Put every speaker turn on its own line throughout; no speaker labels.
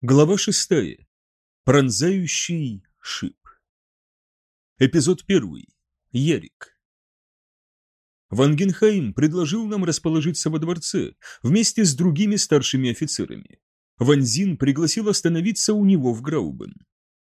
Глава шестая. Пронзающий шип. Эпизод первый. Ярик. Вангенхайм предложил нам расположиться во дворце вместе с другими старшими офицерами. Ванзин пригласил остановиться у него в Граубен.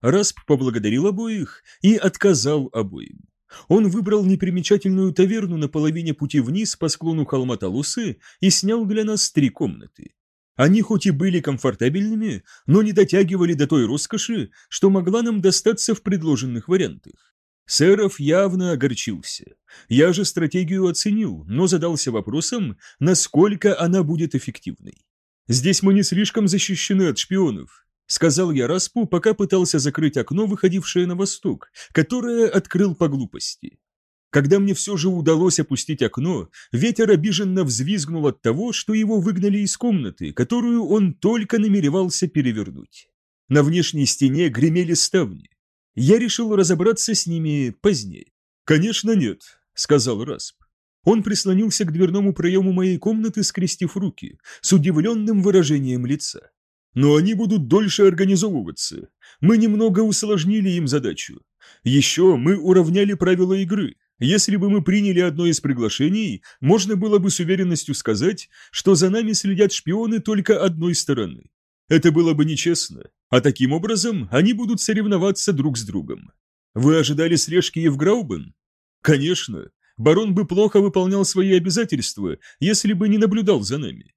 Расп поблагодарил обоих и отказал обоим. Он выбрал непримечательную таверну на половине пути вниз по склону холма Талусы и снял для нас три комнаты. Они хоть и были комфортабельными, но не дотягивали до той роскоши, что могла нам достаться в предложенных вариантах. Сэров явно огорчился. Я же стратегию оценил, но задался вопросом, насколько она будет эффективной. «Здесь мы не слишком защищены от шпионов», — сказал я Распу, пока пытался закрыть окно, выходившее на восток, которое открыл по глупости. Когда мне все же удалось опустить окно, ветер обиженно взвизгнул от того, что его выгнали из комнаты, которую он только намеревался перевернуть. На внешней стене гремели ставни. Я решил разобраться с ними позднее. «Конечно нет», — сказал Расп. Он прислонился к дверному проему моей комнаты, скрестив руки, с удивленным выражением лица. «Но они будут дольше организовываться. Мы немного усложнили им задачу. Еще мы уравняли правила игры, если бы мы приняли одно из приглашений, можно было бы с уверенностью сказать, что за нами следят шпионы только одной стороны. Это было бы нечестно, а таким образом они будут соревноваться друг с другом. Вы ожидали слежки Евграубен? Конечно, барон бы плохо выполнял свои обязательства, если бы не наблюдал за нами.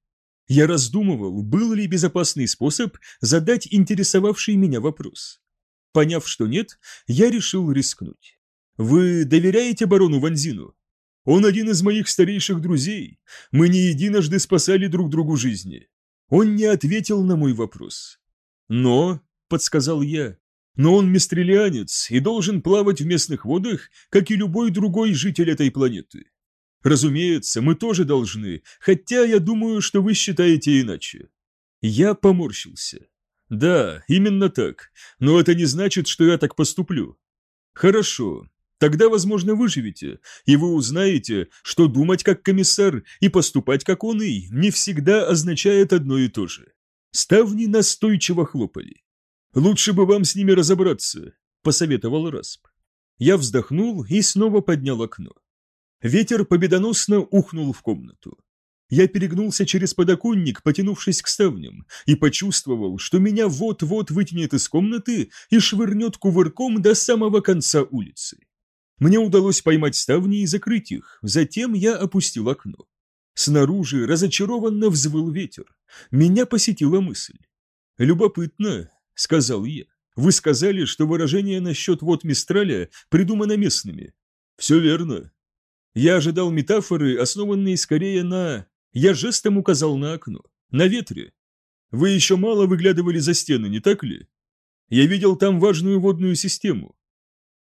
Я раздумывал, был ли безопасный способ задать интересовавший меня вопрос. Поняв, что нет, я решил рискнуть. Вы доверяете барону Ванзину? Он один из моих старейших друзей. Мы не единожды спасали друг другу жизни. Он не ответил на мой вопрос. Но, — подсказал я, — но он мистрелианец и должен плавать в местных водах, как и любой другой житель этой планеты. Разумеется, мы тоже должны, хотя я думаю, что вы считаете иначе. Я поморщился. Да, именно так, но это не значит, что я так поступлю. Хорошо, Тогда, возможно, выживете, и вы узнаете, что думать как комиссар и поступать как он и не всегда означает одно и то же. Ставни настойчиво хлопали. «Лучше бы вам с ними разобраться», – посоветовал Расп. Я вздохнул и снова поднял окно. Ветер победоносно ухнул в комнату. Я перегнулся через подоконник, потянувшись к ставням, и почувствовал, что меня вот-вот вытянет из комнаты и швырнет кувырком до самого конца улицы. Мне удалось поймать ставни и закрыть их, затем я опустил окно. Снаружи разочарованно взвыл ветер. Меня посетила мысль. «Любопытно», — сказал я. «Вы сказали, что выражение насчет вот Мистраля придумано местными». «Все верно». Я ожидал метафоры, основанные скорее на... Я жестом указал на окно. На ветре. Вы еще мало выглядывали за стены, не так ли? Я видел там важную водную систему.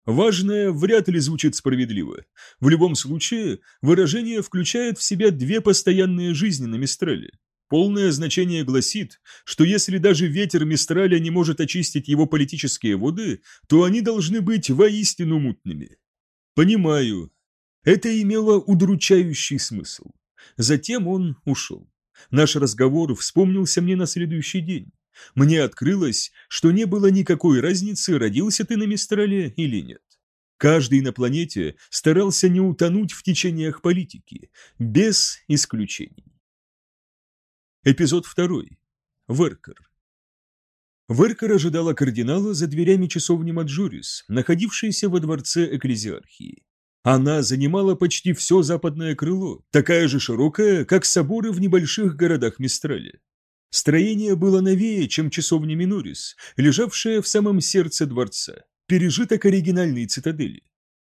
Важное вряд ли звучит справедливо. В любом случае, выражение включает в себя две постоянные жизни на Мистрале. Полное значение гласит, что если даже ветер Мистраля не может очистить его политические воды, то они должны быть воистину мутными. Понимаю. Это имело удручающий смысл. Затем он ушел. Наш разговор вспомнился мне на следующий день. Мне открылось, что не было никакой разницы, родился ты на Мистрале или нет. Каждый на планете старался не утонуть в течениях политики, без исключений. Эпизод второй. Веркер. Веркер ожидала кардинала за дверями часовни Маджурис, находившейся во дворце Экклезиархии. Она занимала почти все западное крыло, такая же широкая, как соборы в небольших городах Мистрали. Строение было новее, чем часовня Минорис, лежавшая в самом сердце дворца, пережиток оригинальной цитадели.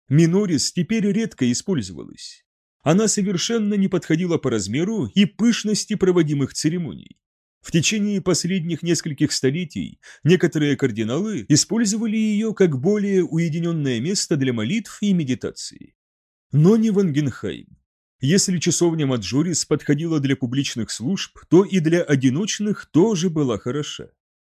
Минорис теперь редко использовалась. Она совершенно не подходила по размеру и пышности проводимых церемоний. В течение последних нескольких столетий некоторые кардиналы использовали ее как более уединенное место для молитв и медитации. Но не Вангенхайм. Если часовня Маджорис подходила для публичных служб, то и для одиночных тоже была хороша.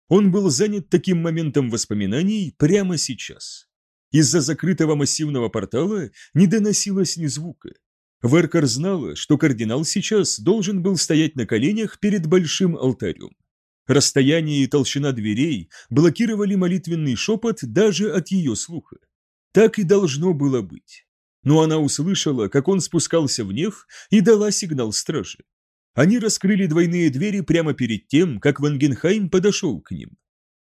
Он был занят таким моментом воспоминаний прямо сейчас. Из-за закрытого массивного портала не доносилось ни звука. Веркер знала, что кардинал сейчас должен был стоять на коленях перед большим алтарем. Расстояние и толщина дверей блокировали молитвенный шепот даже от ее слуха. Так и должно было быть. Но она услышала, как он спускался в неф и дала сигнал стражи. Они раскрыли двойные двери прямо перед тем, как Вангенхайм подошел к ним.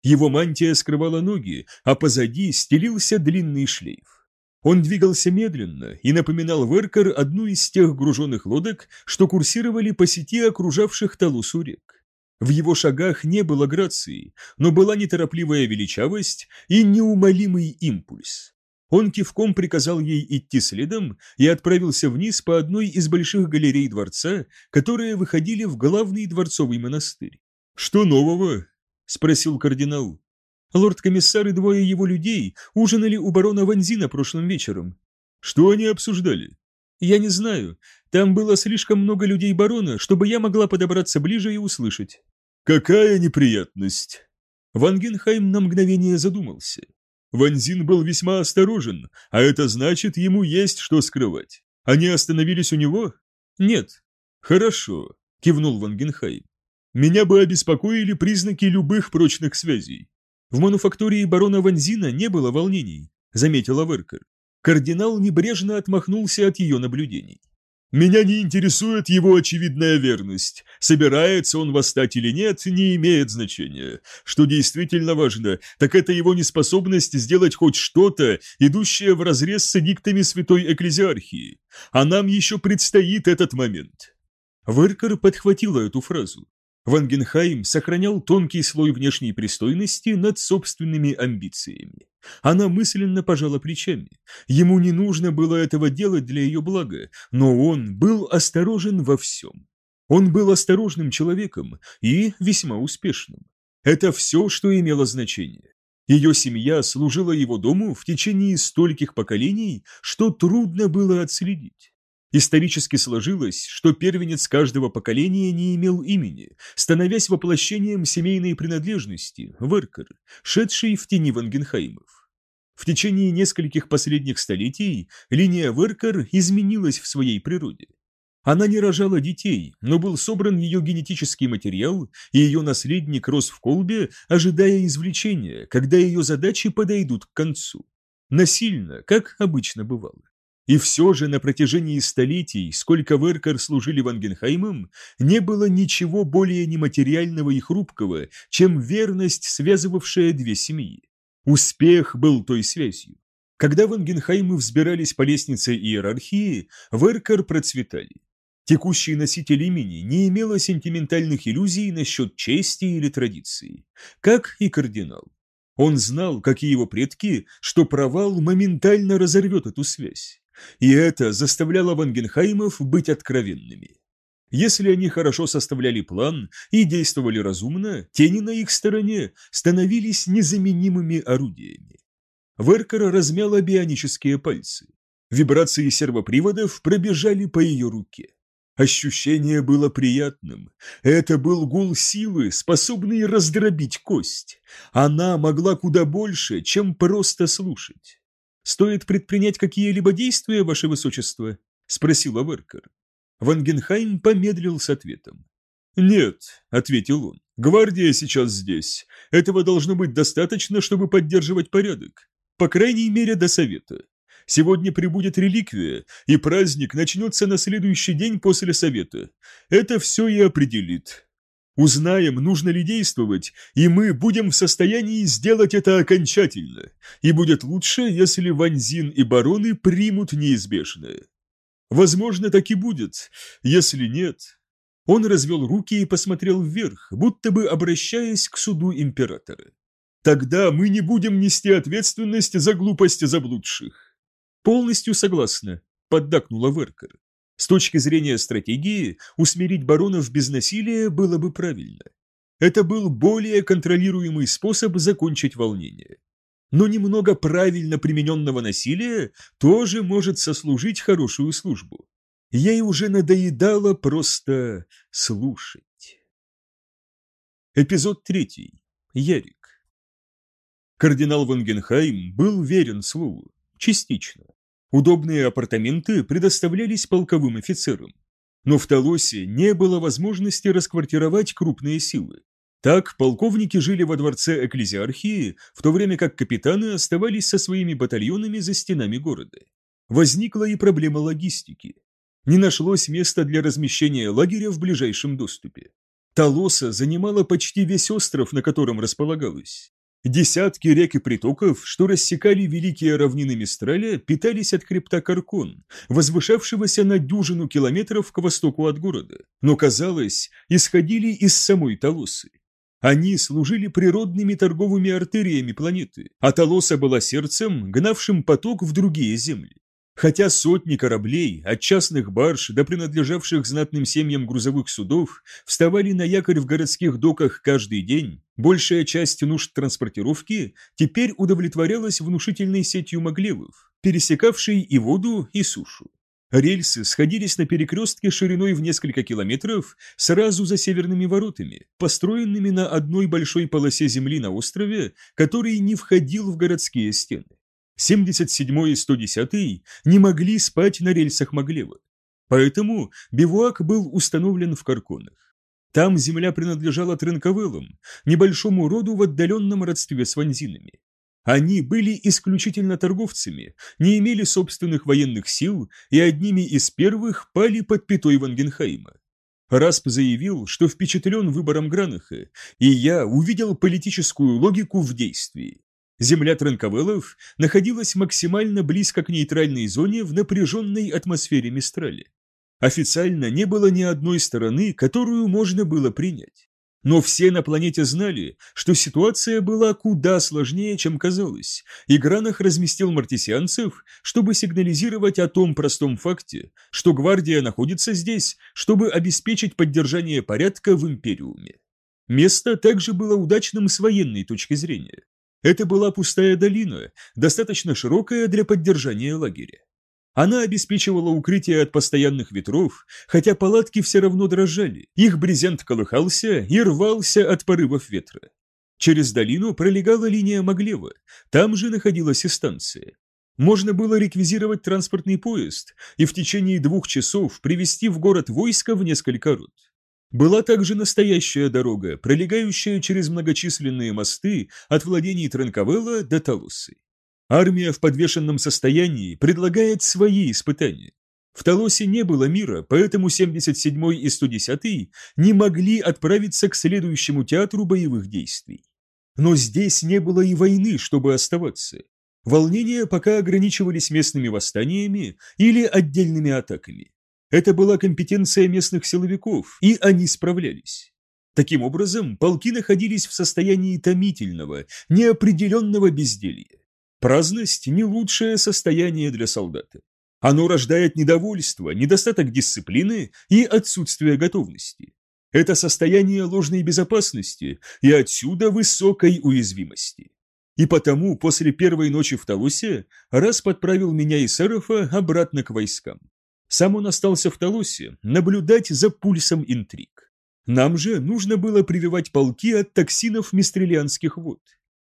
Его мантия скрывала ноги, а позади стелился длинный шлейф. Он двигался медленно и напоминал Веркер одну из тех груженных лодок, что курсировали по сети окружавших Талусу рек. В его шагах не было грации, но была неторопливая величавость и неумолимый импульс. Он кивком приказал ей идти следом и отправился вниз по одной из больших галерей дворца, которые выходили в главный дворцовый монастырь. «Что нового?» – спросил кардинал. Лорд-комиссар и двое его людей ужинали у барона Ванзина прошлым вечером. Что они обсуждали? Я не знаю. Там было слишком много людей барона, чтобы я могла подобраться ближе и услышать. Какая неприятность. Вангенхайм на мгновение задумался. Ванзин был весьма осторожен, а это значит, ему есть что скрывать. Они остановились у него? Нет. Хорошо, кивнул Вангенхайм. Меня бы обеспокоили признаки любых прочных связей. В мануфактории барона Ванзина не было волнений, заметила Веркер. Кардинал небрежно отмахнулся от ее наблюдений. Меня не интересует его очевидная верность. Собирается он восстать или нет, не имеет значения. Что действительно важно, так это его неспособность сделать хоть что-то, идущее вразрез с эдиктами святой экклезиархии. А нам еще предстоит этот момент. Веркер подхватила эту фразу. Вангенхайм сохранял тонкий слой внешней пристойности над собственными амбициями. Она мысленно пожала плечами. Ему не нужно было этого делать для ее блага, но он был осторожен во всем. Он был осторожным человеком и весьма успешным. Это все, что имело значение. Ее семья служила его дому в течение стольких поколений, что трудно было отследить. Исторически сложилось, что первенец каждого поколения не имел имени, становясь воплощением семейной принадлежности, Веркер, шедший в тени Вангенхаймов. В течение нескольких последних столетий линия Веркер изменилась в своей природе. Она не рожала детей, но был собран ее генетический материал, и ее наследник рос в колбе, ожидая извлечения, когда ее задачи подойдут к концу. Насильно, как обычно бывало. И все же на протяжении столетий, сколько Веркер служили Вангенхаймом, не было ничего более нематериального и хрупкого, чем верность, связывавшая две семьи. Успех был той связью. Когда Вангенхаймы взбирались по лестнице иерархии, Веркер процветали. Текущий носитель имени не имела сентиментальных иллюзий насчет чести или традиции, как и кардинал. Он знал, как и его предки, что провал моментально разорвет эту связь. И это заставляло Вангенхаймов быть откровенными. Если они хорошо составляли план и действовали разумно, тени на их стороне становились незаменимыми орудиями. Веркера размяла бионические пальцы. Вибрации сервоприводов пробежали по ее руке. Ощущение было приятным. Это был гул силы, способный раздробить кость. Она могла куда больше, чем просто слушать. «Стоит предпринять какие-либо действия, ваше высочество?» – спросила Веркер. Вангенхайм помедлил с ответом. «Нет», – ответил он, – «гвардия сейчас здесь. Этого должно быть достаточно, чтобы поддерживать порядок. По крайней мере, до совета. Сегодня прибудет реликвия, и праздник начнется на следующий день после совета. Это все и определит. Узнаем, нужно ли действовать, и мы будем в состоянии сделать это окончательно. И будет лучше, если Ванзин и бароны примут неизбежное. Возможно, так и будет. Если нет... Он развел руки и посмотрел вверх, будто бы обращаясь к суду императора. Тогда мы не будем нести ответственность за глупость заблудших. Полностью согласна, поддакнула Веркер. С точки зрения стратегии, усмирить баронов без насилия было бы правильно. Это был более контролируемый способ закончить волнение. Но немного правильно примененного насилия тоже может сослужить хорошую службу. Ей уже надоедало просто слушать. Эпизод третий. Ярик. Кардинал Вангенхайм был верен слову, частично. Удобные апартаменты предоставлялись полковым офицерам. Но в Толосе не было возможности расквартировать крупные силы. Так полковники жили во дворце экклезиархии, в то время как капитаны оставались со своими батальонами за стенами города. Возникла и проблема логистики. Не нашлось места для размещения лагеря в ближайшем доступе. Толоса занимала почти весь остров, на котором располагалась. Десятки рек и притоков, что рассекали великие равнины Мистраля, питались от хребта Каркон, возвышавшегося на дюжину километров к востоку от города, но, казалось, исходили из самой Толосы. Они служили природными торговыми артериями планеты, а Толоса была сердцем, гнавшим поток в другие земли. Хотя сотни кораблей, от частных барж до принадлежавших знатным семьям грузовых судов, вставали на якорь в городских доках каждый день, большая часть нужд транспортировки теперь удовлетворялась внушительной сетью маглевов, пересекавшей и воду, и сушу. Рельсы сходились на перекрестке шириной в несколько километров сразу за северными воротами, построенными на одной большой полосе земли на острове, который не входил в городские стены. 77 и 110 не могли спать на рельсах Маглева. Поэтому бивуак был установлен в Карконах. Там земля принадлежала Тренковеллам, небольшому роду в отдаленном родстве с ванзинами. Они были исключительно торговцами, не имели собственных военных сил и одними из первых пали под пятой Вангенхайма. Расп заявил, что впечатлен выбором Гранаха, и я увидел политическую логику в действии. Земля Транковелов находилась максимально близко к нейтральной зоне в напряженной атмосфере Мистрали. Официально не было ни одной стороны, которую можно было принять. Но все на планете знали, что ситуация была куда сложнее, чем казалось, и Гранах разместил мартисианцев, чтобы сигнализировать о том простом факте, что гвардия находится здесь, чтобы обеспечить поддержание порядка в Империуме. Место также было удачным с военной точки зрения. Это была пустая долина, достаточно широкая для поддержания лагеря. Она обеспечивала укрытие от постоянных ветров, хотя палатки все равно дрожали, их брезент колыхался и рвался от порывов ветра. Через долину пролегала линия Маглева, там же находилась и станция. Можно было реквизировать транспортный поезд и в течение двух часов привести в город войско в несколько рот. Была также настоящая дорога, пролегающая через многочисленные мосты от владений Транковелла до Талусы. Армия в подвешенном состоянии предлагает свои испытания. В Талосе не было мира, поэтому 77-й и 110-й не могли отправиться к следующему театру боевых действий. Но здесь не было и войны, чтобы оставаться. Волнения пока ограничивались местными восстаниями или отдельными атаками. Это была компетенция местных силовиков, и они справлялись. Таким образом, полки находились в состоянии томительного, неопределенного безделья. Праздность – не лучшее состояние для солдата. Оно рождает недовольство, недостаток дисциплины и отсутствие готовности. Это состояние ложной безопасности и отсюда высокой уязвимости. И потому после первой ночи в Талусе раз подправил меня и Серафа обратно к войскам. Сам он остался в Толосе наблюдать за пульсом интриг. Нам же нужно было прививать полки от токсинов мистрелианских вод.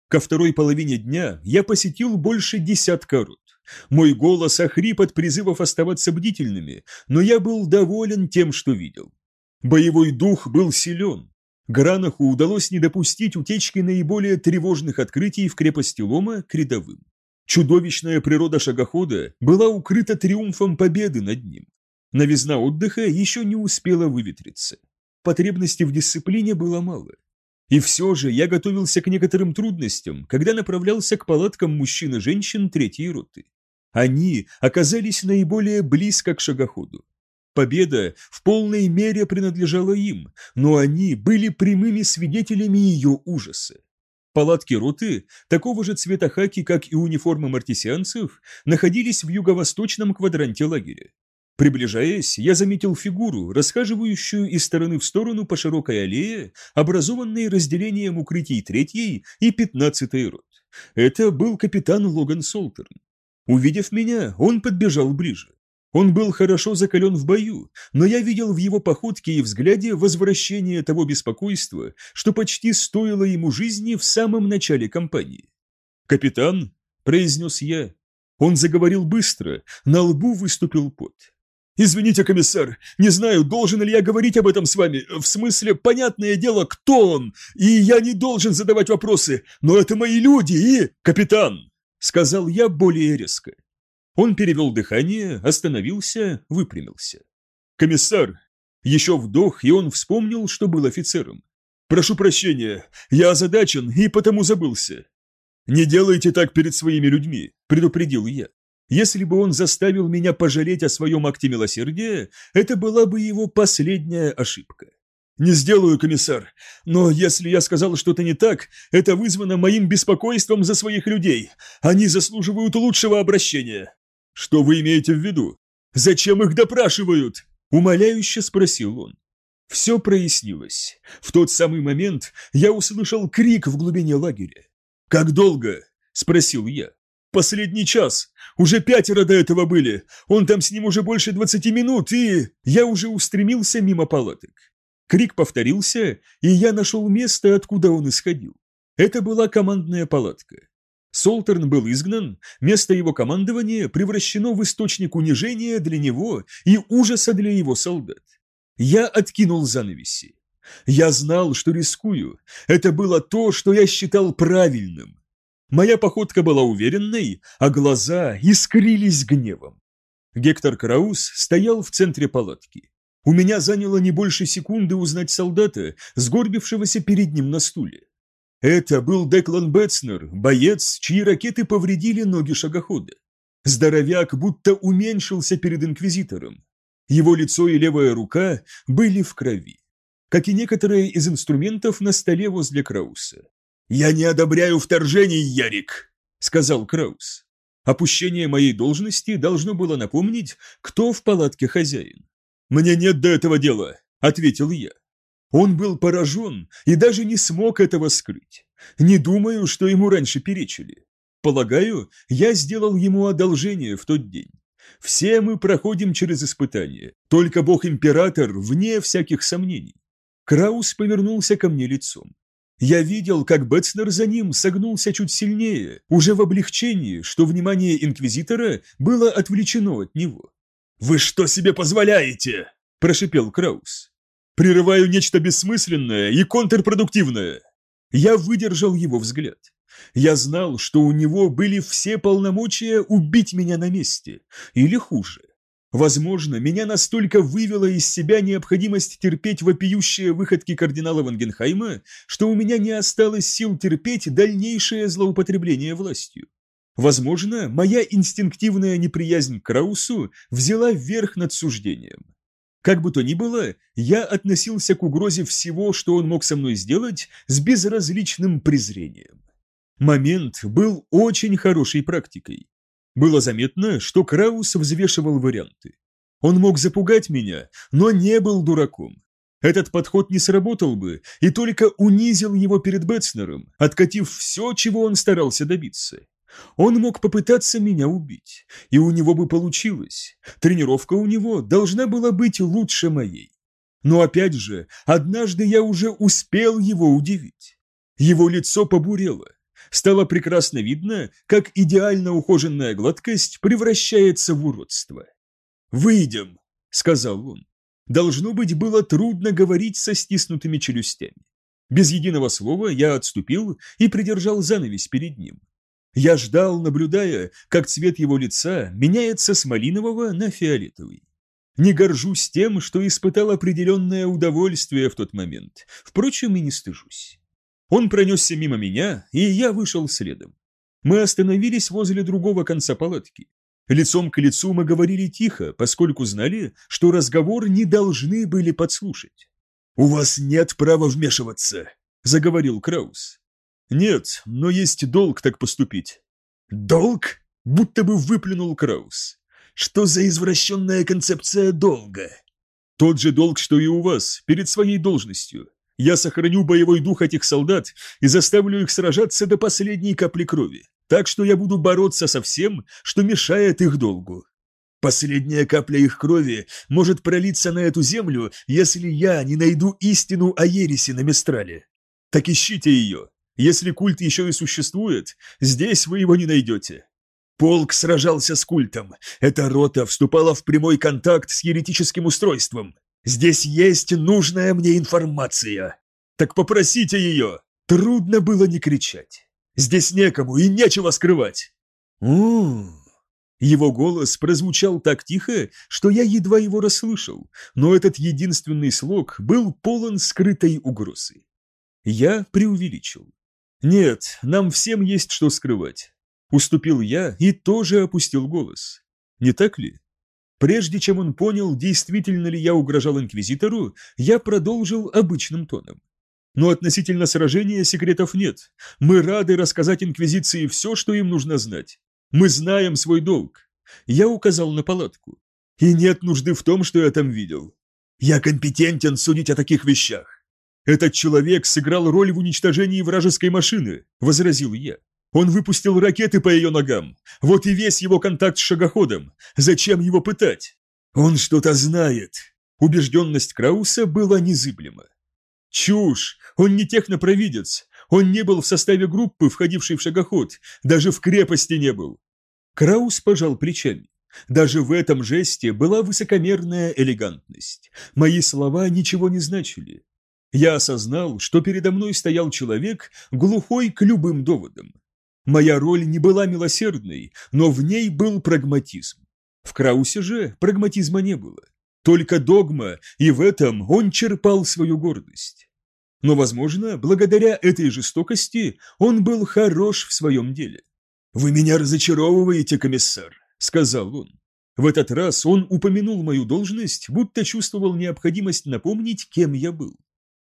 Ко второй половине дня я посетил больше десятка рот. Мой голос охрип от призывов оставаться бдительными, но я был доволен тем, что видел. Боевой дух был силен. Гранаху удалось не допустить утечки наиболее тревожных открытий в крепости Лома к рядовым. Чудовищная природа шагохода была укрыта триумфом победы над ним. Новизна отдыха еще не успела выветриться. Потребности в дисциплине было мало. И все же я готовился к некоторым трудностям, когда направлялся к палаткам мужчин и женщин третьей роты. Они оказались наиболее близко к шагоходу. Победа в полной мере принадлежала им, но они были прямыми свидетелями ее ужаса. Палатки роты, такого же цвета хаки, как и униформа мартисианцев, находились в юго-восточном квадранте лагеря. Приближаясь, я заметил фигуру, расхаживающую из стороны в сторону по широкой аллее, образованной разделением укрытий третьей и пятнадцатой рот. Это был капитан Логан Солтерн. Увидев меня, он подбежал ближе. Он был хорошо закален в бою, но я видел в его походке и взгляде возвращение того беспокойства, что почти стоило ему жизни в самом начале кампании. «Капитан», — произнес я. Он заговорил быстро, на лбу выступил пот. «Извините, комиссар, не знаю, должен ли я говорить об этом с вами. В смысле, понятное дело, кто он, и я не должен задавать вопросы, но это мои люди и...» «Капитан!» — сказал я более резко. Он перевел дыхание, остановился, выпрямился. «Комиссар!» Еще вдох, и он вспомнил, что был офицером. «Прошу прощения, я озадачен и потому забылся». «Не делайте так перед своими людьми», — предупредил я. Если бы он заставил меня пожалеть о своем акте милосердия, это была бы его последняя ошибка. «Не сделаю, комиссар, но если я сказал что-то не так, это вызвано моим беспокойством за своих людей. Они заслуживают лучшего обращения». «Что вы имеете в виду? Зачем их допрашивают?» – умоляюще спросил он. Все прояснилось. В тот самый момент я услышал крик в глубине лагеря. «Как долго?» – спросил я. «Последний час. Уже пятеро до этого были. Он там с ним уже больше двадцати минут, и...» Я уже устремился мимо палаток. Крик повторился, и я нашел место, откуда он исходил. Это была командная палатка. Солтерн был изгнан, место его командования превращено в источник унижения для него и ужаса для его солдат. Я откинул занавеси. Я знал, что рискую. Это было то, что я считал правильным. Моя походка была уверенной, а глаза искрились гневом. Гектор Краус стоял в центре палатки. У меня заняло не больше секунды узнать солдата, сгорбившегося перед ним на стуле. Это был Деклан Бетснер, боец, чьи ракеты повредили ноги шагохода. Здоровяк будто уменьшился перед инквизитором. Его лицо и левая рука были в крови, как и некоторые из инструментов на столе возле Крауса. «Я не одобряю вторжений, Ярик!» — сказал Краус. Опущение моей должности должно было напомнить, кто в палатке хозяин. «Мне нет до этого дела», — ответил я. Он был поражен и даже не смог этого скрыть. Не думаю, что ему раньше перечили. Полагаю, я сделал ему одолжение в тот день. Все мы проходим через испытания, только Бог-император вне всяких сомнений. Краус повернулся ко мне лицом. Я видел, как Бетснер за ним согнулся чуть сильнее, уже в облегчении, что внимание инквизитора было отвлечено от него. «Вы что себе позволяете?» – прошипел Краус. Прерываю нечто бессмысленное и контрпродуктивное. Я выдержал его взгляд. Я знал, что у него были все полномочия убить меня на месте, или хуже. Возможно, меня настолько вывела из себя необходимость терпеть вопиющие выходки кардинала Вангенхайма, что у меня не осталось сил терпеть дальнейшее злоупотребление властью. Возможно, моя инстинктивная неприязнь к Краусу взяла верх над суждением. Как бы то ни было, я относился к угрозе всего, что он мог со мной сделать, с безразличным презрением. Момент был очень хорошей практикой. Было заметно, что Краус взвешивал варианты. Он мог запугать меня, но не был дураком. Этот подход не сработал бы и только унизил его перед Бетснером, откатив все, чего он старался добиться. Он мог попытаться меня убить, и у него бы получилось. Тренировка у него должна была быть лучше моей. Но опять же, однажды я уже успел его удивить. Его лицо побурело. Стало прекрасно видно, как идеально ухоженная гладкость превращается в уродство. «Выйдем», — сказал он. Должно быть, было трудно говорить со стиснутыми челюстями. Без единого слова я отступил и придержал занавес перед ним. Я ждал, наблюдая, как цвет его лица меняется с малинового на фиолетовый. Не горжусь тем, что испытал определенное удовольствие в тот момент, впрочем, и не стыжусь. Он пронесся мимо меня, и я вышел следом. Мы остановились возле другого конца палатки. Лицом к лицу мы говорили тихо, поскольку знали, что разговор не должны были подслушать. «У вас нет права вмешиваться», — заговорил Краус. «Нет, но есть долг так поступить». «Долг?» – будто бы выплюнул Краус. «Что за извращенная концепция долга?» «Тот же долг, что и у вас, перед своей должностью. Я сохраню боевой дух этих солдат и заставлю их сражаться до последней капли крови. Так что я буду бороться со всем, что мешает их долгу. Последняя капля их крови может пролиться на эту землю, если я не найду истину о ереси на Мистрале. Так ищите ее, если культ еще и существует, здесь вы его не найдете.
Полк сражался с культом. Эта рота вступала в прямой контакт с еретическим устройством. Здесь есть нужная мне информация. Так попросите ее. Трудно было не кричать. Здесь некому и нечего скрывать. у Его голос прозвучал так тихо, что я едва его расслышал, но этот единственный слог был полон скрытой угрозы. Я преувеличил. Нет, нам всем есть что скрывать. Уступил я и тоже опустил голос. Не так ли? Прежде чем он понял, действительно ли я угрожал инквизитору, я продолжил обычным тоном. Но относительно сражения секретов нет. Мы рады рассказать Инквизиции все, что им нужно знать. Мы знаем свой долг. Я указал на палатку. И нет нужды в том, что я там видел. Я компетентен судить о таких вещах. Этот человек сыграл роль в уничтожении вражеской машины, возразил я. Он выпустил ракеты по ее ногам. Вот и весь его контакт с шагоходом. Зачем его пытать? Он что-то знает. Убежденность Крауса была незыблема. Чушь! Он не технопровидец. Он не был в составе группы, входившей в шагоход. Даже в крепости не был. Краус пожал плечами. Даже в этом жесте была высокомерная элегантность. Мои слова ничего не значили. Я осознал, что передо мной стоял человек, глухой к любым доводам. Моя роль не была милосердной, но в ней был прагматизм. В Краусе же прагматизма не было. Только догма, и в этом он черпал свою гордость. Но, возможно, благодаря этой жестокости он был хорош в своем деле. «Вы меня разочаровываете, комиссар», — сказал он. В этот раз он упомянул мою должность, будто чувствовал необходимость напомнить, кем я был.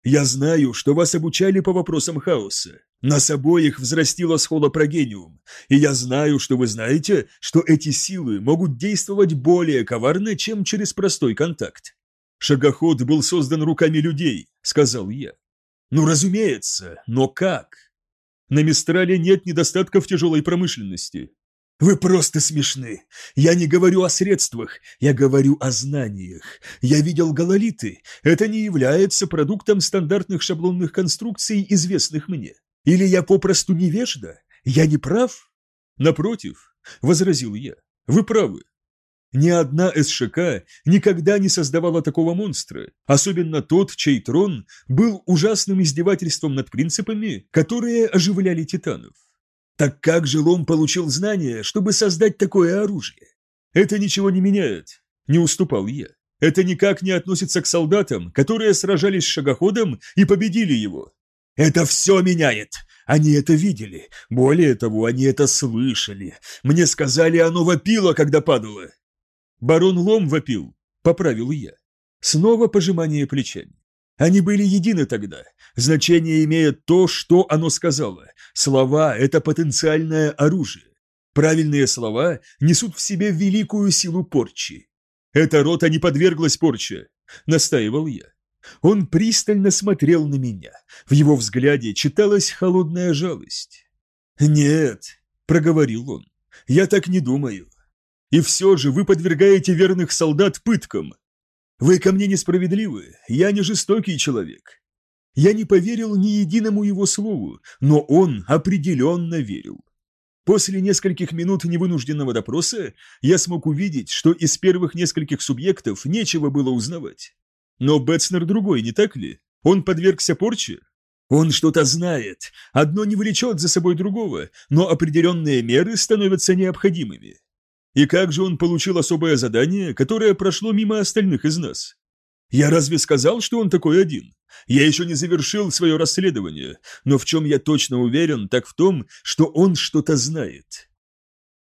«Я знаю, что вас обучали по вопросам хаоса. Нас обоих взрастило с прогениум, и я знаю, что вы знаете, что эти силы могут действовать более коварно, чем через простой контакт. Шагоход был создан руками людей, сказал я. Ну, разумеется, но как? На Мистрале нет недостатка в тяжелой промышленности. Вы просто смешны. Я не говорю о средствах, я говорю о знаниях. Я видел гололиты. Это не является продуктом стандартных шаблонных конструкций, известных мне. Или я попросту невежда? Я не прав? Напротив, возразил я, вы правы. Ни одна СШК никогда не создавала такого монстра, особенно тот, чей трон был ужасным издевательством над принципами, которые оживляли титанов. Так как же Лом получил знания, чтобы создать такое оружие? Это ничего не меняет, не уступал я. Это никак не относится к солдатам, которые сражались с шагоходом и победили его. Это все меняет. Они это видели. Более того, они это слышали. Мне сказали, оно вопило, когда падало. Барон Лом вопил, поправил я. Снова пожимание плечами. Они были едины тогда. Значение имеет то, что оно сказало. Слова – это потенциальное оружие. Правильные слова несут в себе великую силу порчи. Эта рота не подверглась порче, настаивал я. Он пристально смотрел на меня. В его взгляде читалась холодная жалость. «Нет», — проговорил он, — «я так не думаю. И все же вы подвергаете верных солдат пыткам. Вы ко мне несправедливы, я не жестокий человек». Я не поверил ни единому его слову, но он определенно верил. После нескольких минут невынужденного допроса я смог увидеть, что из первых нескольких субъектов нечего было узнавать. Но Бетснер другой, не так ли? Он подвергся порче? Он что-то знает. Одно не влечет за собой другого, но определенные меры становятся необходимыми. И как же он получил особое задание, которое прошло мимо остальных из нас? Я разве сказал, что он такой один? Я еще не завершил свое расследование, но в чем я точно уверен, так в том, что он что-то знает.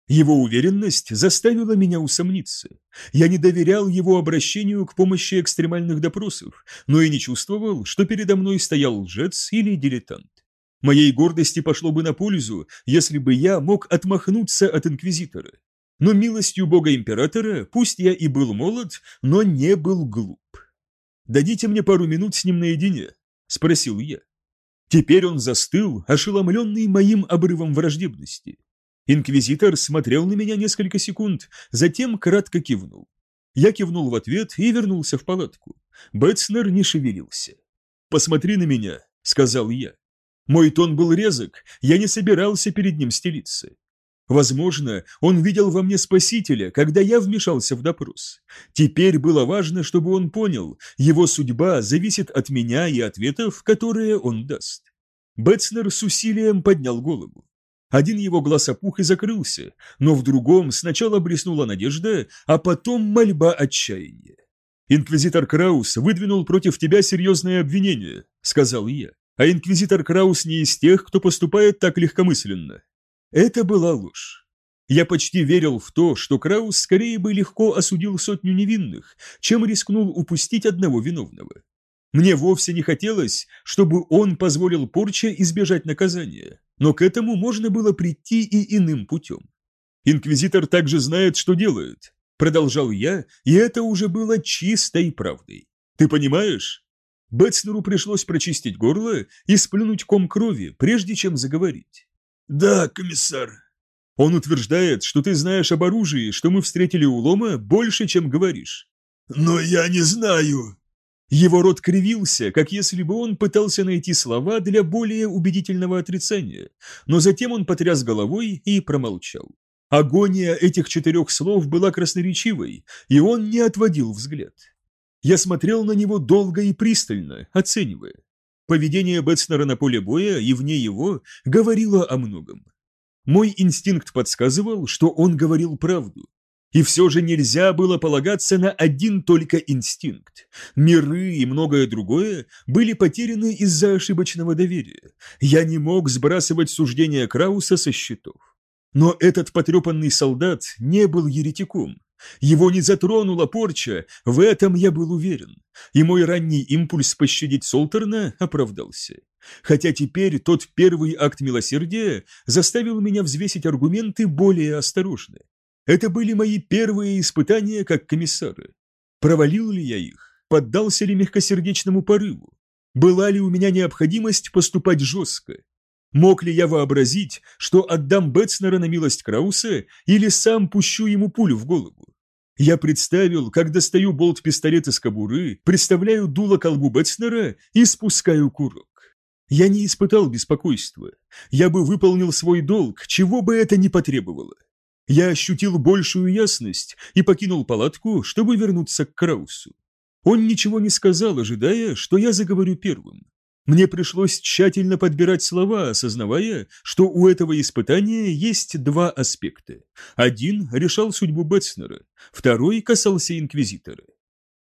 Его уверенность заставила меня усомниться. Я не доверял его обращению к помощи экстремальных допросов, но и не чувствовал, что передо мной стоял лжец или дилетант. Моей гордости пошло бы на пользу, если бы я мог отмахнуться от инквизитора. Но милостью бога-императора, пусть я и был молод, но не был глуп. «Дадите мне пару минут с ним наедине?» – спросил я. Теперь он застыл, ошеломленный моим обрывом враждебности. Инквизитор смотрел на меня несколько секунд, затем кратко кивнул. Я кивнул в ответ и вернулся в палатку. Бетснер не шевелился. «Посмотри на меня», — сказал я. Мой тон был резок, я не собирался перед ним стелиться.
Возможно, он видел во мне спасителя, когда я вмешался в допрос. Теперь было важно, чтобы он понял, его судьба зависит от меня и ответов, которые он даст. Бетснер с усилием поднял голову. Один его глаз опух и закрылся, но в другом сначала блеснула надежда, а потом мольба отчаяния. «Инквизитор Краус выдвинул против тебя серьезное обвинение», — сказал я. «А инквизитор Краус не из тех, кто поступает так легкомысленно. Это была ложь. Я почти верил в то, что Краус скорее бы легко осудил сотню невинных, чем рискнул упустить одного виновного. Мне вовсе не хотелось, чтобы он позволил Порче избежать наказания, но к этому можно было прийти и иным путем. Инквизитор также знает, что делает, продолжал я, и это уже было чистой правдой. Ты понимаешь? Бетснеру пришлось прочистить горло и сплюнуть ком крови, прежде чем заговорить.
«Да, комиссар».
«Он утверждает, что ты знаешь об оружии, что мы встретили у Лома, больше, чем говоришь».
«Но я не знаю».
Его рот кривился, как если бы он пытался найти слова для более убедительного отрицания, но затем он потряс головой и промолчал. Агония этих четырех слов была красноречивой, и он не отводил взгляд. Я смотрел на него долго и пристально, оценивая. Поведение Бетснера на поле боя и вне его говорило о многом. Мой инстинкт подсказывал, что он говорил правду. И все же нельзя было полагаться на один только инстинкт. Миры и многое другое были потеряны из-за ошибочного доверия. Я не мог сбрасывать суждения Крауса со счетов. Но этот потрепанный солдат не был еретиком. Его не затронула порча, в этом я был уверен, и мой ранний импульс пощадить Солтерна оправдался. Хотя теперь тот первый акт милосердия заставил меня взвесить аргументы более осторожно. Это были мои первые испытания как комиссара. Провалил ли я их? Поддался ли мягкосердечному порыву? Была ли у меня необходимость поступать жестко? Мог ли я вообразить, что отдам Бетснера на милость Крауса или сам пущу ему пулю в голову? Я представил, как достаю болт-пистолет из кобуры, представляю дуло колбу Бетснера и спускаю курок. Я не испытал беспокойства. Я бы выполнил свой долг, чего бы это ни потребовало. Я ощутил большую ясность и покинул палатку, чтобы вернуться к Краусу. Он ничего не сказал, ожидая, что я заговорю первым. Мне пришлось тщательно подбирать слова, осознавая, что у этого испытания есть два аспекта. Один решал судьбу Бетснера, второй касался инквизитора.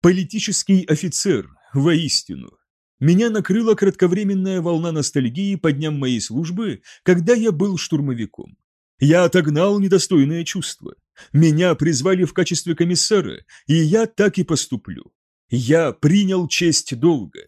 Политический офицер, воистину. Меня накрыла кратковременная волна ностальгии по дням моей службы, когда я был штурмовиком. Я отогнал недостойное чувство. Меня призвали в качестве комиссара, и я так и поступлю. Я принял честь долга.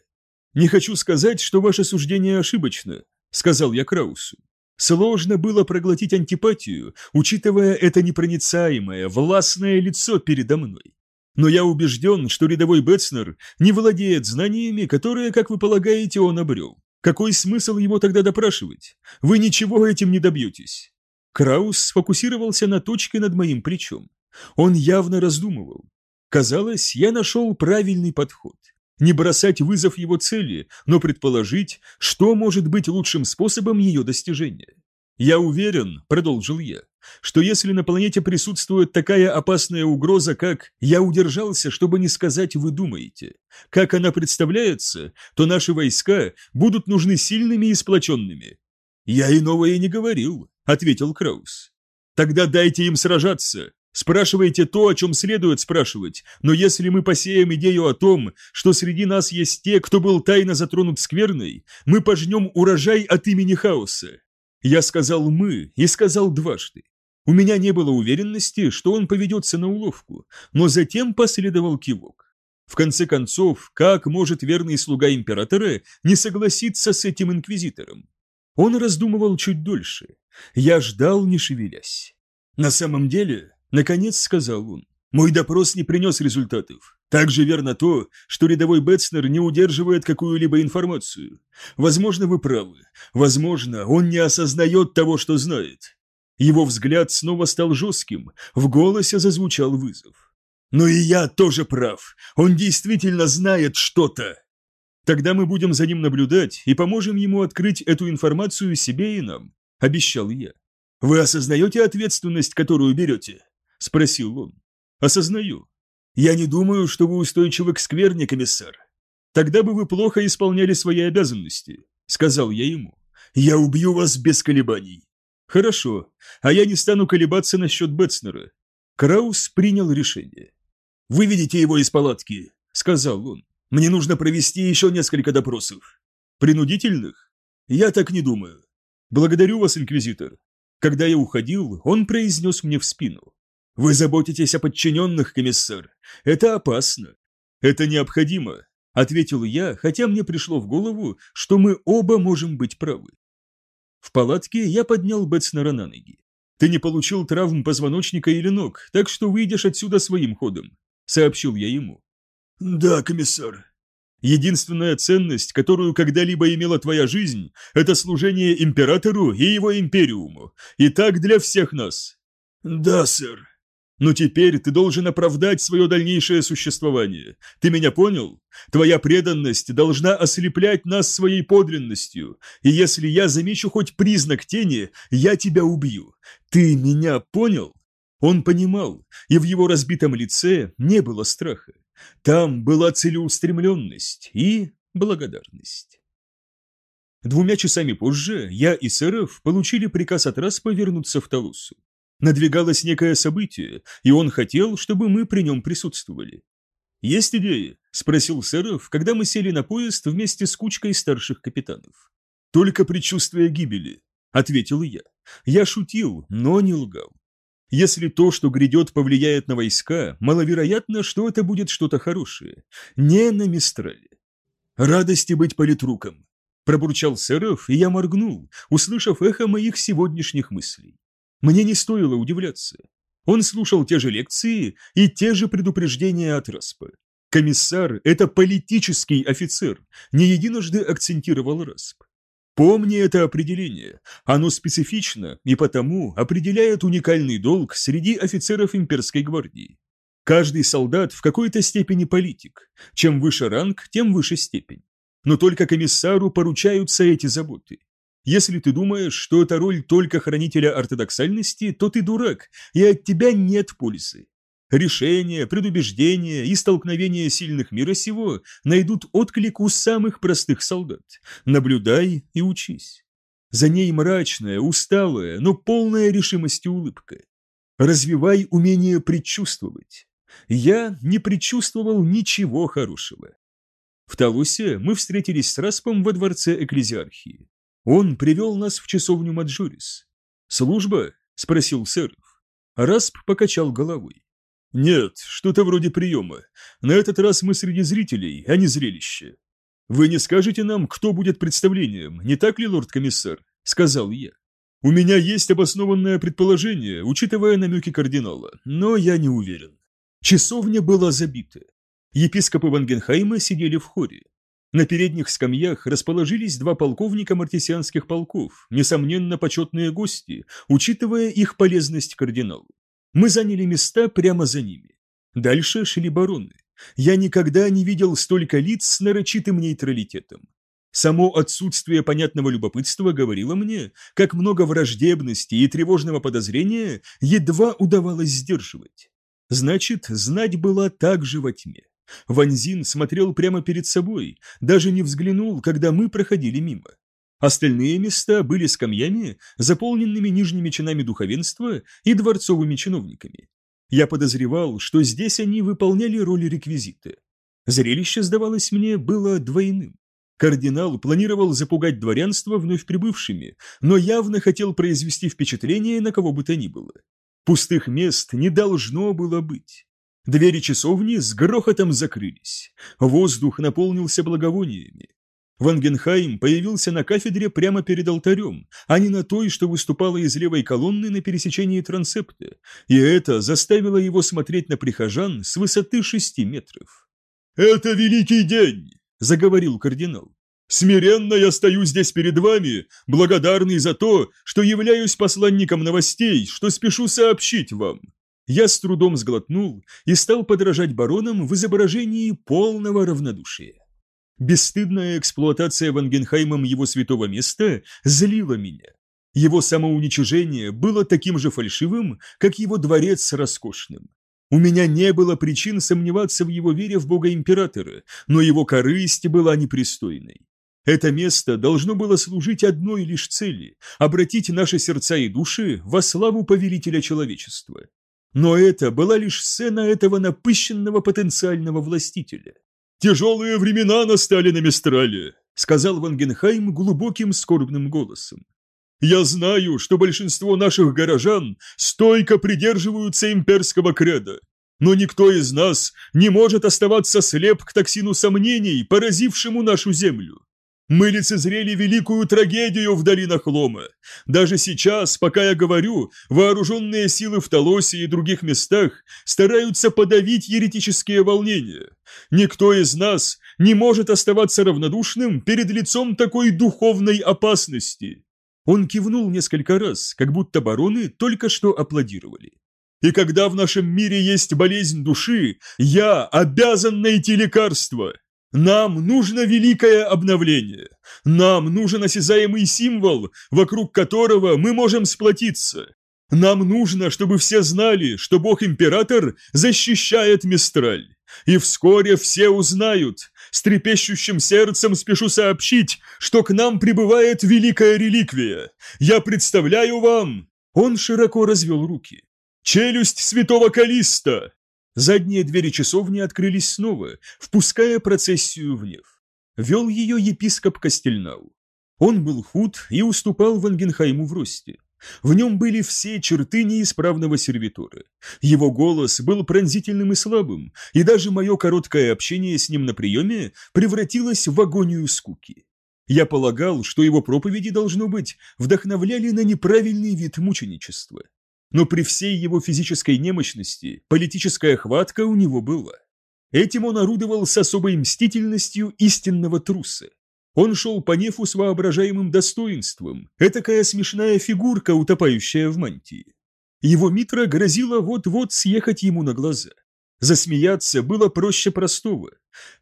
«Не хочу сказать, что ваше суждение ошибочно», — сказал я Краусу. Сложно было проглотить антипатию, учитывая это непроницаемое, властное лицо передо мной. Но я убежден, что рядовой Бетснер не владеет знаниями, которые, как вы полагаете, он обрел. Какой смысл его тогда допрашивать? Вы ничего этим не добьетесь. Краус сфокусировался на точке над моим плечом. Он явно раздумывал. Казалось, я нашел правильный подход не бросать вызов его цели, но предположить, что может быть лучшим способом ее достижения. «Я уверен», — продолжил я, — «что если на планете присутствует такая опасная угроза, как «я удержался, чтобы не сказать «вы думаете», как она представляется, то наши войска будут нужны сильными и сплоченными». «Я иного и не говорил», — ответил Краус. «Тогда дайте им сражаться», Спрашивайте то, о чем следует спрашивать, но если мы посеем идею о том, что среди нас есть те, кто был тайно затронут скверной, мы пожнем урожай от имени хаоса. Я сказал «мы» и сказал дважды. У меня не было уверенности, что он поведется на уловку, но затем последовал кивок. В конце концов, как может верный слуга императора не согласиться с этим инквизитором? Он раздумывал чуть дольше. Я ждал, не шевелясь. На самом деле, Наконец сказал он. Мой допрос не принес результатов. Также верно то, что рядовой Бетснер не удерживает какую-либо информацию. Возможно, вы правы. Возможно, он не осознает того, что знает. Его взгляд снова стал жестким, в голосе зазвучал вызов. Но и я тоже прав. Он действительно знает что-то. Тогда мы будем за ним наблюдать и поможем ему открыть эту информацию себе и нам, обещал я. «Вы осознаете ответственность, которую берете?» – спросил он. «Осознаю. Я не думаю, что вы устойчивы к скверне, комиссар. Тогда бы вы плохо исполняли свои обязанности», – сказал я ему. «Я убью вас без колебаний». «Хорошо, а я не стану колебаться насчет Бетснера». Краус принял решение. «Выведите его из палатки», – сказал он. «Мне нужно провести еще несколько допросов». «Принудительных?» «Я так не думаю. Благодарю вас, инквизитор. Когда я уходил, он произнес мне в спину. «Вы заботитесь о подчиненных, комиссар. Это опасно». «Это необходимо», — ответил я, хотя мне пришло в голову, что мы оба можем быть правы. В палатке я поднял Бетснера на ноги. «Ты не получил травм позвоночника или ног, так что выйдешь отсюда своим ходом», — сообщил я ему.
«Да, комиссар»,
Единственная ценность, которую когда-либо имела твоя жизнь, это служение императору и его империуму. И так для всех нас.
Да, сэр.
Но теперь ты должен оправдать свое дальнейшее существование. Ты меня понял? Твоя преданность должна ослеплять нас своей подлинностью. И если я замечу хоть признак тени, я тебя убью. Ты меня понял? Он понимал, и в его разбитом лице не было страха. Там была целеустремленность и благодарность. Двумя часами позже я и Сэров получили приказ от Распа вернуться в Талусу. Надвигалось некое событие, и он хотел, чтобы мы при нем присутствовали. «Есть идеи?» – спросил Сэров, когда мы сели на поезд вместе с кучкой старших капитанов. «Только предчувствие гибели», – ответил я. Я шутил, но не лгал. Если то, что грядет, повлияет на войска, маловероятно, что это будет что-то хорошее. Не на Мистрале. Радости быть политруком. Пробурчал Сэров, и я моргнул, услышав эхо моих сегодняшних мыслей. Мне не стоило удивляться. Он слушал те же лекции и те же предупреждения от Распа. Комиссар – это политический офицер, не единожды акцентировал Расп. Помни это определение. Оно специфично и потому определяет уникальный долг среди офицеров имперской гвардии. Каждый солдат в какой-то степени политик. Чем выше ранг, тем выше степень. Но только комиссару поручаются эти заботы. Если ты думаешь, что это роль только хранителя ортодоксальности, то ты дурак, и от тебя нет пользы. Решения, предубеждения и столкновения сильных мира сего найдут отклик у самых простых солдат. Наблюдай и учись. За ней мрачная, усталая, но полная решимости улыбка. Развивай умение предчувствовать. Я не предчувствовал ничего хорошего. В Талусе мы встретились с Распом во дворце Экклезиархии. Он привел нас в часовню Маджорис. «Служба?» – спросил Сэров. Расп покачал головой. «Нет, что-то вроде приема. На этот раз мы среди зрителей, а не зрелище. Вы не скажете нам, кто будет представлением, не так ли, лорд-комиссар?» – сказал я. «У меня есть обоснованное предположение, учитывая намеки кардинала, но я не уверен». Часовня была забита. Епископы Вангенхайма сидели в хоре. На передних скамьях расположились два полковника мартисианских полков, несомненно почетные гости, учитывая их полезность кардиналу. Мы заняли места прямо за ними. Дальше шли бароны. Я никогда не видел столько лиц с нарочитым нейтралитетом. Само отсутствие понятного любопытства говорило мне, как много враждебности и тревожного подозрения едва удавалось сдерживать. Значит, знать была также во тьме. Ванзин смотрел прямо перед собой, даже не взглянул, когда мы проходили мимо. Остальные места были скамьями, заполненными нижними чинами духовенства и дворцовыми чиновниками. Я подозревал, что здесь они выполняли роль реквизита. Зрелище, сдавалось мне, было двойным. Кардинал планировал запугать дворянство вновь прибывшими, но явно хотел произвести впечатление на кого бы то ни было. Пустых мест не должно было быть. Двери часовни с грохотом закрылись. Воздух наполнился благовониями. Вангенхайм появился на кафедре прямо перед алтарем, а не на той, что выступала из левой колонны на пересечении трансепта, и это заставило его смотреть на прихожан с высоты шести метров. «Это великий день!» – заговорил кардинал. «Смиренно я стою здесь перед вами, благодарный за то, что являюсь посланником новостей, что спешу сообщить вам. Я с трудом сглотнул и стал подражать баронам в изображении полного равнодушия. Бесстыдная эксплуатация Вангенхаймом его святого места злила меня. Его самоуничижение было таким же фальшивым, как его дворец роскошным. У меня не было причин сомневаться в его вере в бога императора, но его корысть была непристойной. Это место должно было служить одной лишь цели – обратить наши сердца и души во славу повелителя человечества. Но это была лишь сцена этого напыщенного потенциального властителя. «Тяжелые времена настали на Мистрале», – сказал Вангенхайм глубоким скорбным голосом. «Я знаю, что большинство наших горожан стойко придерживаются имперского креда, но никто из нас не может оставаться слеп к токсину сомнений, поразившему нашу землю. Мы лицезрели великую трагедию в долинах Лома. Даже сейчас, пока я говорю, вооруженные силы в Толосе и других местах стараются подавить еретические волнения. Никто из нас не может оставаться равнодушным перед лицом такой духовной опасности. Он кивнул несколько раз, как будто бароны только что аплодировали. И когда в нашем мире есть болезнь души, я обязан найти лекарство. Нам нужно великое обновление. Нам нужен осязаемый символ, вокруг которого мы можем сплотиться. Нам нужно, чтобы все знали, что Бог-Император защищает Мистраль. И вскоре все узнают. С трепещущим сердцем спешу сообщить, что к нам прибывает великая реликвия. Я представляю вам...» Он широко развел руки. «Челюсть святого Калиста! Задние двери часовни открылись снова, впуская процессию в неф. Вел ее епископ Костельнау. Он был худ и уступал Вангенхайму в росте. В нем были все черты неисправного сервитора. Его голос был пронзительным и слабым, и даже мое короткое общение с ним на приеме превратилось в агонию скуки. Я полагал, что его проповеди, должно быть, вдохновляли на неправильный вид мученичества. Но при всей его физической немощности политическая хватка у него была. Этим он орудовал с особой мстительностью истинного труса. Он шел по нефу с воображаемым достоинством, этакая смешная фигурка, утопающая в мантии. Его митра грозила вот-вот съехать ему на глаза. Засмеяться было проще простого.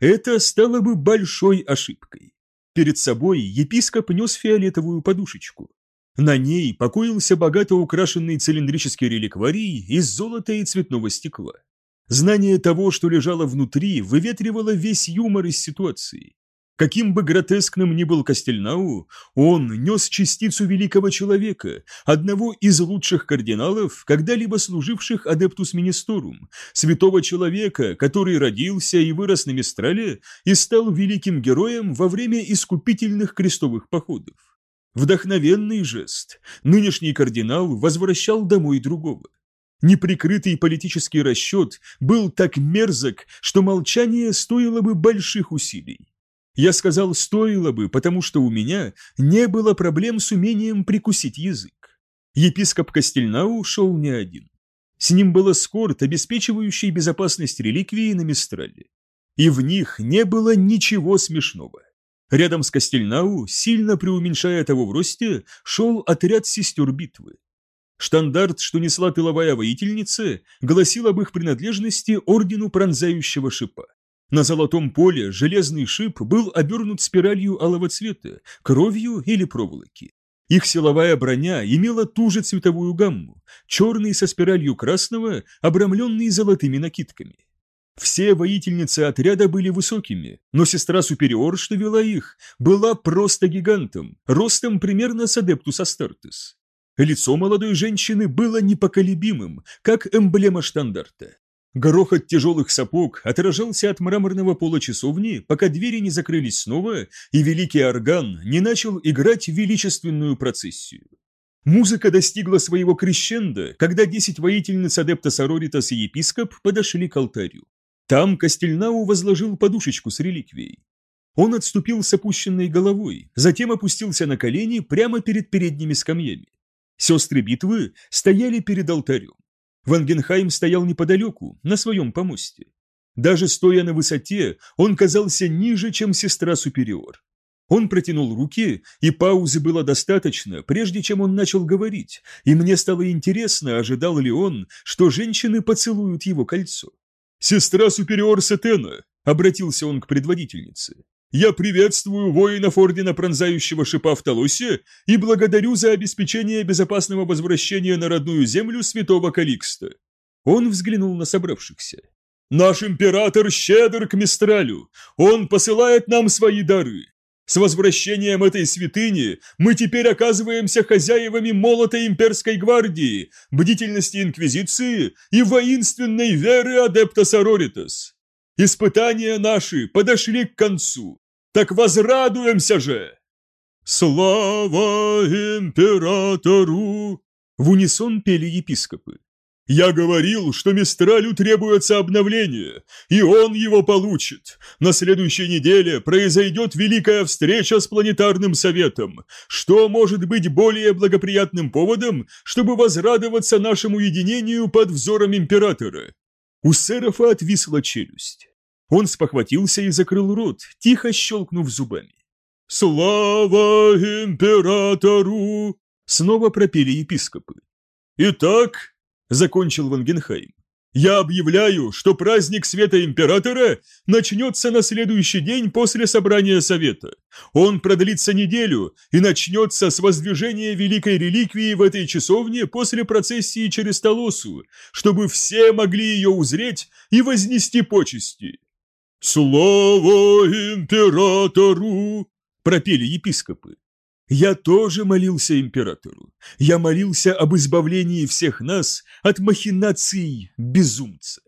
Это стало бы большой ошибкой. Перед собой епископ нес фиолетовую подушечку. На ней покоился богато украшенный цилиндрический реликварий из золота и цветного стекла. Знание того, что лежало внутри, выветривало весь юмор из ситуации. Каким бы гротескным ни был Костельнау, он нес частицу великого человека, одного из лучших кардиналов, когда-либо служивших Адептус Министорум, святого человека, который родился и вырос на Мистрале и стал великим героем во время искупительных крестовых походов. Вдохновенный жест. Нынешний кардинал возвращал домой другого. Неприкрытый политический расчет был так мерзок, что молчание стоило бы больших усилий. Я сказал «стоило бы», потому что у меня не было проблем с умением прикусить язык. Епископ Костельнау шел не один. С ним был эскорт, обеспечивающий безопасность реликвии на Мистрале. И в них не было ничего смешного. Рядом с Костельнау, сильно преуменьшая того в росте, шел отряд сестер битвы. Штандарт, что несла тыловая воительница, гласил об их принадлежности ордену пронзающего шипа. На золотом поле железный шип был обернут спиралью алого цвета, кровью или проволоки. Их силовая броня имела ту же цветовую гамму, черный со спиралью красного, обрамленный золотыми накидками. Все воительницы отряда были высокими, но сестра Супериор, что вела их, была просто гигантом, ростом примерно с Адептус Астартес. Лицо молодой женщины было непоколебимым, как эмблема штандарта. Грохот тяжелых сапог отражался от мраморного пола часовни, пока двери не закрылись снова, и великий орган не начал играть величественную процессию. Музыка достигла своего крещенда, когда десять воительниц адепта Сороритас и епископ подошли к алтарю. Там Костельнау возложил подушечку с реликвией. Он отступил с опущенной головой, затем опустился на колени прямо перед передними скамьями. Сестры битвы стояли перед алтарем. Вангенхайм стоял неподалеку, на своем помосте. Даже стоя на высоте, он казался ниже, чем сестра Супериор. Он протянул руки, и паузы было достаточно, прежде чем он начал говорить, и мне стало интересно, ожидал ли он, что женщины поцелуют его кольцо. «Сестра Супериор Сетена», — обратился он к предводительнице, Я приветствую воинов Ордена Пронзающего Шипа в Толосе и благодарю за обеспечение безопасного возвращения на родную землю святого Каликста». Он взглянул на собравшихся. «Наш император щедр к Мистралю. Он посылает нам свои дары. С возвращением этой святыни мы теперь оказываемся хозяевами молота имперской гвардии, бдительности инквизиции и воинственной веры адепта Сороритас. Испытания наши подошли к концу. Так возрадуемся же! Слава императору! В унисон пели епископы. Я говорил, что Мистралю требуется обновление, и он его получит. На следующей неделе произойдет великая встреча с планетарным советом. Что может быть более благоприятным поводом, чтобы возрадоваться нашему единению под взором императора? У Серафа отвисла челюсть. Он спохватился и закрыл рот, тихо щелкнув зубами. «Слава императору!» Снова пропели епископы. «Итак, закончил Вангенхайм. «Я объявляю, что праздник Света Императора начнется на следующий день после собрания Совета. Он продлится неделю и начнется с воздвижения Великой Реликвии в этой часовне после процессии через Толосу, чтобы все могли ее узреть и вознести почести». «Слава Императору!» – пропели епископы. Я тоже молился императору. Я молился об избавлении всех нас от махинаций безумца.